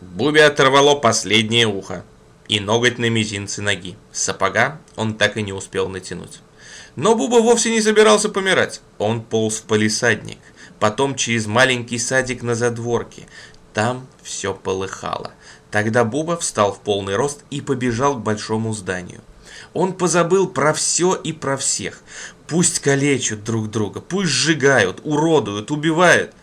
Бубе оторвало последнее ухо и ноготь на мизинце ноги. Сапога он так и не успел натянуть. Но Буба вовсе не собирался помирать. Он полз в палисадник, потом через маленький садик на задворке. Там все полыхало. Тогда Буба встал в полный рост и побежал к большому зданию. Он позабыл про все и про всех. Пусть калечат друг друга, пусть сжигают, уродуют, убивают.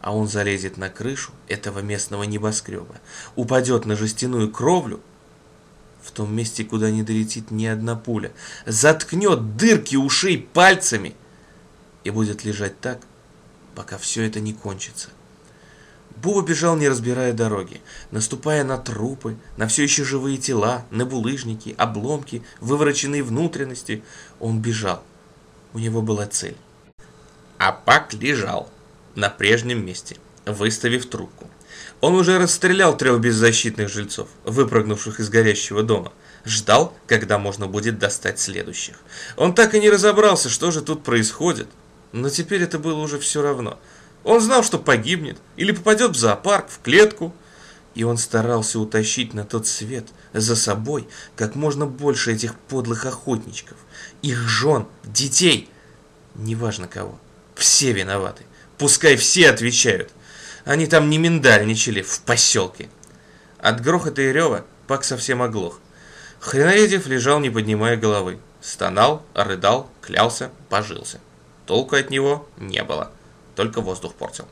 А он залезет на крышу этого местного небоскреба, упадет на жестяную кровлю, в том месте, куда не долетит ни одна пуля, заткнет дырки ушей пальцами и будет лежать так, пока все это не кончится. Буба бежал, не разбирая дороги, наступая на трупы, на все еще живые тела, на булыжники, обломки, вывороченные внутренности. Он бежал. У него была цель. А Пак лежал на прежнем месте, выставив трубку. Он уже расстрелял трех беззащитных жильцов, выпрыгнувших из горящего дома. Ждал, когда можно будет достать следующих. Он так и не разобрался, что же тут происходит. Но теперь это было уже все равно – он знал, что погибнет или попадет в зоопарк, в клетку. И он старался утащить на тот свет за собой как можно больше этих подлых охотничков. Их жен, детей. Неважно кого. Все виноваты. Пускай все отвечают. Они там не миндальничали в поселке. От грохота и рева Пак совсем оглох. Хренаредев лежал, не поднимая головы. Стонал, рыдал, клялся, пожился. Толку от него не было только воздух портил.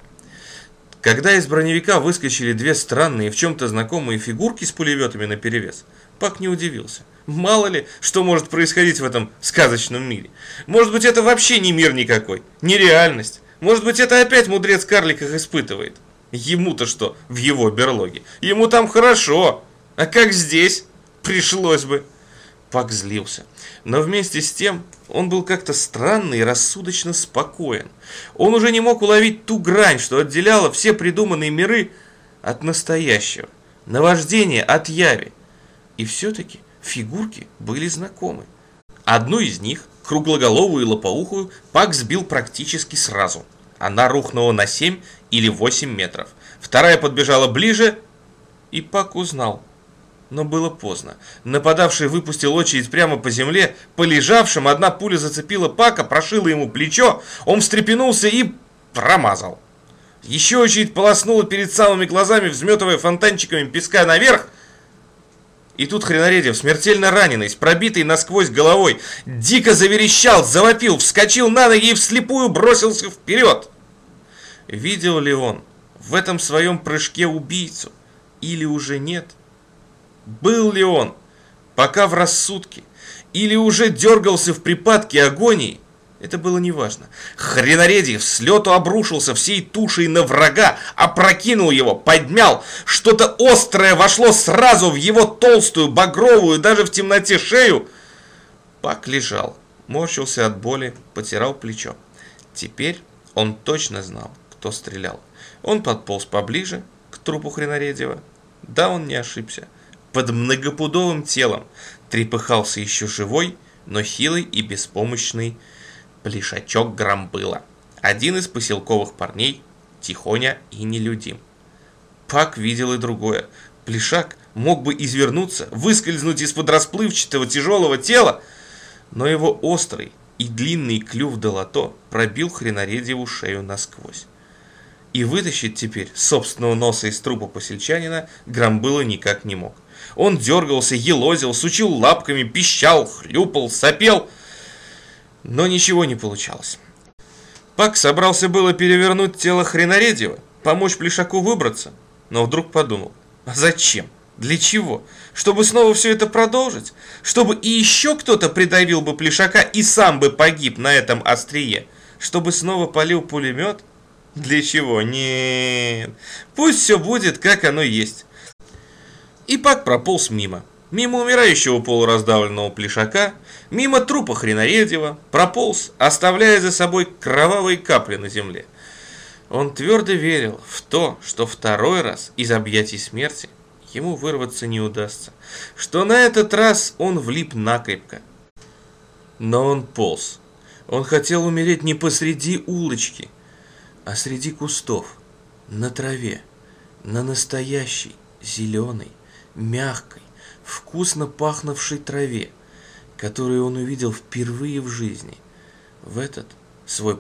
Когда из броневика выскочили две странные в чем-то знакомые фигурки с пулеметами наперевес, Пак не удивился. Мало ли, что может происходить в этом сказочном мире. Может быть, это вообще не мир никакой, не реальность. Может быть, это опять мудрец карлик их испытывает. Ему-то что в его берлоге? Ему там хорошо. А как здесь? Пришлось бы. Пак злился. Но вместе с тем он был как-то странно и рассудочно спокоен. Он уже не мог уловить ту грань, что отделяла все придуманные миры от настоящего, наваждение от яви. И все-таки фигурки были знакомы. Одну из них, круглоголовую и лопоухую, Пак сбил практически сразу. Она рухнула на 7 или 8 метров. Вторая подбежала ближе, и Пак узнал – но было поздно. Нападавший выпустил очередь прямо по земле. По лежавшим одна пуля зацепила Пака, прошила ему плечо. Он встрепенулся и промазал. Еще очередь полоснула перед самыми глазами, взметывая фонтанчиками песка наверх. И тут Хренаредев, смертельно раненый, с пробитой насквозь головой, дико заверещал, завопил, вскочил на ноги и вслепую бросился вперед. Видел ли он в этом своем прыжке убийцу? Или уже нет? Был ли он пока в рассудке или уже дергался в припадке агонии, это было неважно. Хренаредий с лету обрушился всей тушей на врага, опрокинул его, поднял. Что-то острое вошло сразу в его толстую, багровую, даже в темноте шею. Пак лежал, морщился от боли, потирал плечо. Теперь он точно знал, кто стрелял. Он подполз поближе к трупу Хренаредева. Да, он не ошибся под многопудовым телом трепыхался еще живой, но хилый и беспомощный плешачок Грамбыла. Один из поселковых парней, тихоня и нелюдим. Пак видел и другое. Плешак мог бы извернуться, выскользнуть из-под расплывчатого тяжелого тела, но его острый и длинный клюв долото пробил хренаредьеву шею насквозь. И вытащить теперь собственного носа из трупа посельчанина Грамбыла никак не мог. Он дергался, елозил, сучил лапками, пищал, хлюпал, сопел. Но ничего не получалось. Пак собрался было перевернуть тело Хренаредьева, помочь Плешаку выбраться, но вдруг подумал, а зачем? Для чего? Чтобы снова все это продолжить? Чтобы и еще кто-то придавил бы Плешака и сам бы погиб на этом острие? Чтобы снова полил пулемет? Для чего? Нет. Пусть все будет, как оно есть. И Пак прополз мимо. Мимо умирающего полураздавленного плешака, мимо трупа хренаредева, прополз, оставляя за собой кровавые капли на земле. Он твердо верил в то, что второй раз из объятий смерти ему вырваться не удастся, что на этот раз он влип накрепко. Но он полз. Он хотел умереть не посреди улочки, а среди кустов, на траве, на настоящей, зеленой, мягкой, вкусно пахнувшей траве, которую он увидел впервые в жизни. В этот свой